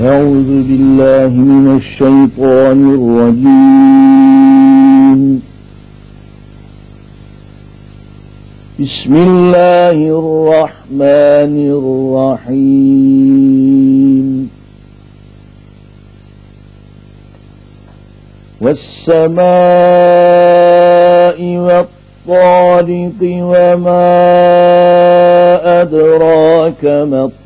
أعوذ بالله من الشيطان الرجيم. بسم الله الرحمن الرحيم. والسماء والطارق وما أدراك ما الطارق.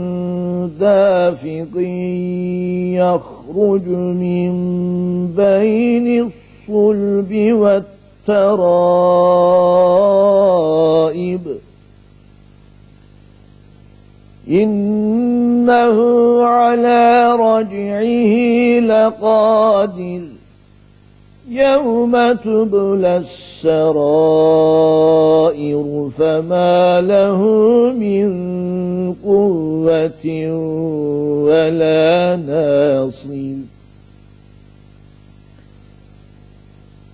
دافق يخرج من بين الصلب والترائب إنه على رجعه لقادر يوم تبلى السرائر فما له من قوة ولا ناصر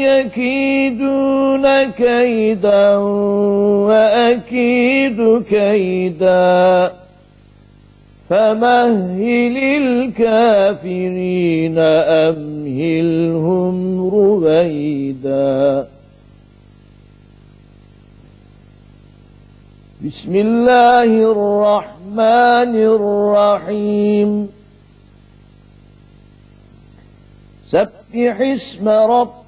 يكيدون كيدا وأكيد كيدا فمهل الكافرين أمهلهم رويدا. بسم الله الرحمن الرحيم. سبح اسم ربك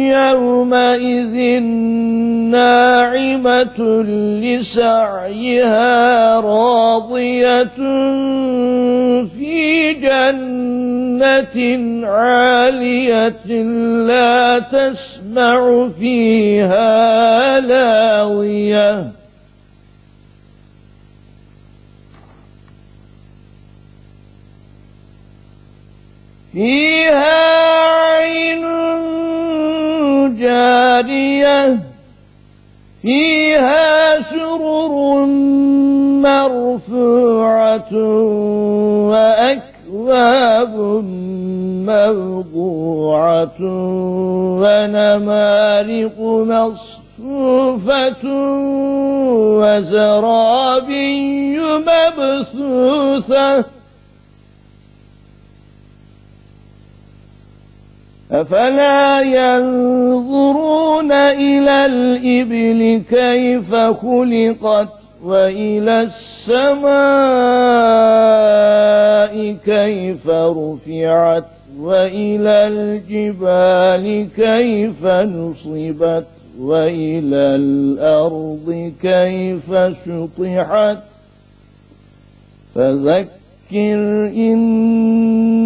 يومئذ ناعمة لسعيها راضية في جنة عالية لا تسمع فيها لاوية فيها فيها سرر مرفوعة وأكواب موضوعة ونمارق مصفوفة وزرابي أفلا ينظرون إلى الإبل كيف خلقت وإلى السماء كيف رفعت وإلى الجبال كيف نصبت وإلى الأرض كيف شطحت فذكر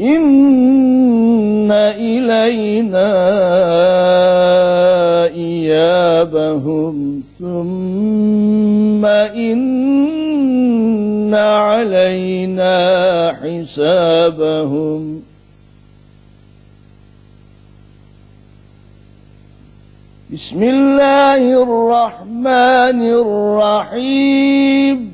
إن إلينا إيابهم ثم إن علينا حسابهم بسم الله الرحمن الرحيم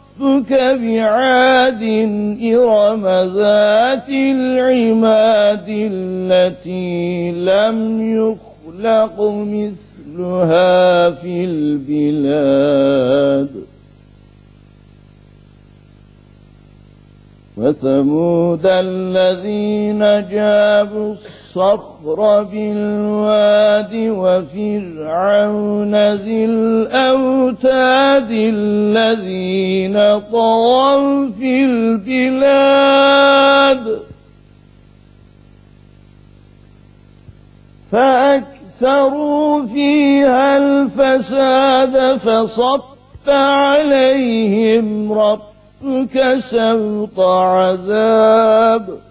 بعاد إرم ذات العماد التي لم يخلق مثلها في البلاد. وثمود الذين جابوا الصخر بالواد وفرعون ذي الأوتاد الذين طغوا في البلاد. فأكثروا فيها الفساد فصف عليهم ربك سوط عذاب.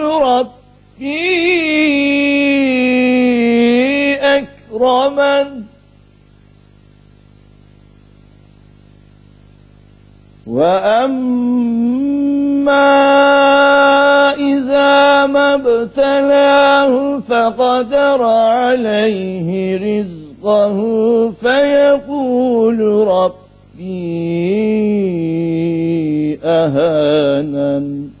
مكرما وأما إذا ما ابتلاه فقدر عليه رزقه فيقول ربي أهانن.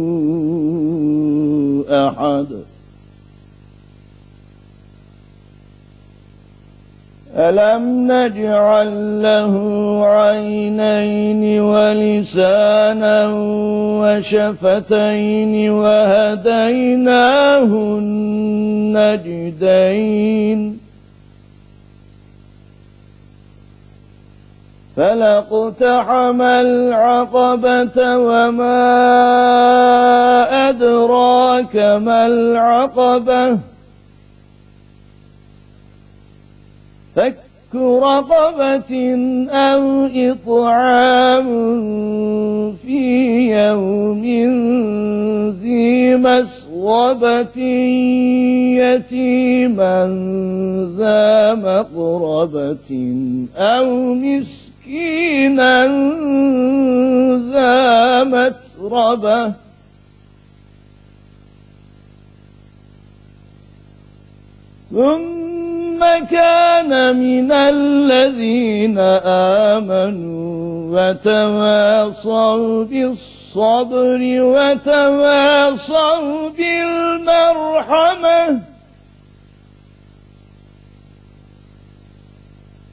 أحد. ألم نجعل له عينين ولسانا وشفتين وهديناه النجدين؟ فلاقتحم العقبة وما أدراك ما العقبة فك رقبة أو إطعام في يوم ذي مسغبة يتيما ذا مقربة أو مسكينا ذا متربة ثم كان من الذين آمنوا وتواصوا بالصبر وتواصوا بالمرحمة.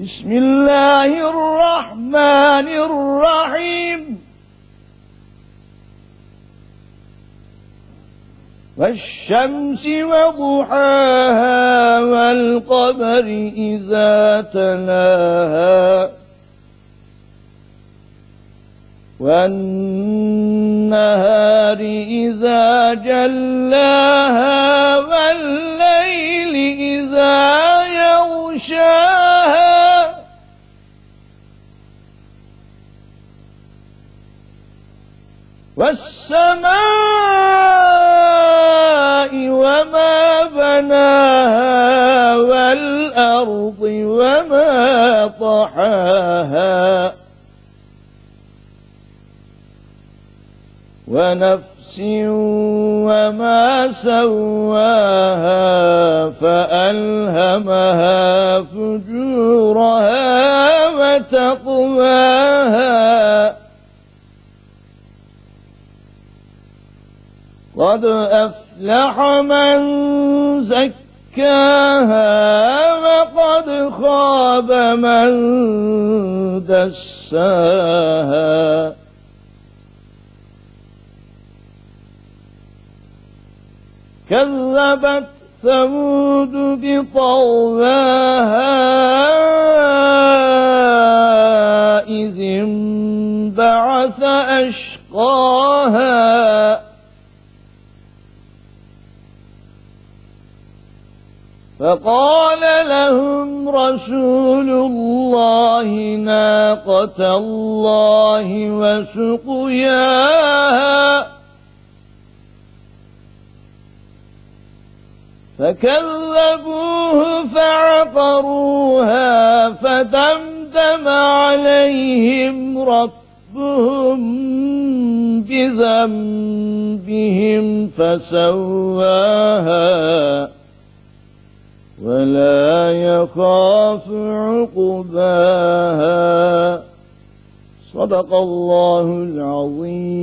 بسم الله الرحمن الرحيم. والشمس وضحاها والقمر إذا تلاها. والنهار إذا جلاها. والسماء وما بناها والأرض وما طحاها. ونفس وما سواها فألهمها فجورها وتقواها. قد أفلح من زكاها وقد خاب من دساها. كذبت ثمود بطغواها إذ انبعث أشقاها. فقال لهم رسول الله ناقة الله وسقياها. فكذبوه فعقروها فدمدم عليهم ربهم بذنبهم فسواها. ولا يخاف عقباها. صدق الله العظيم.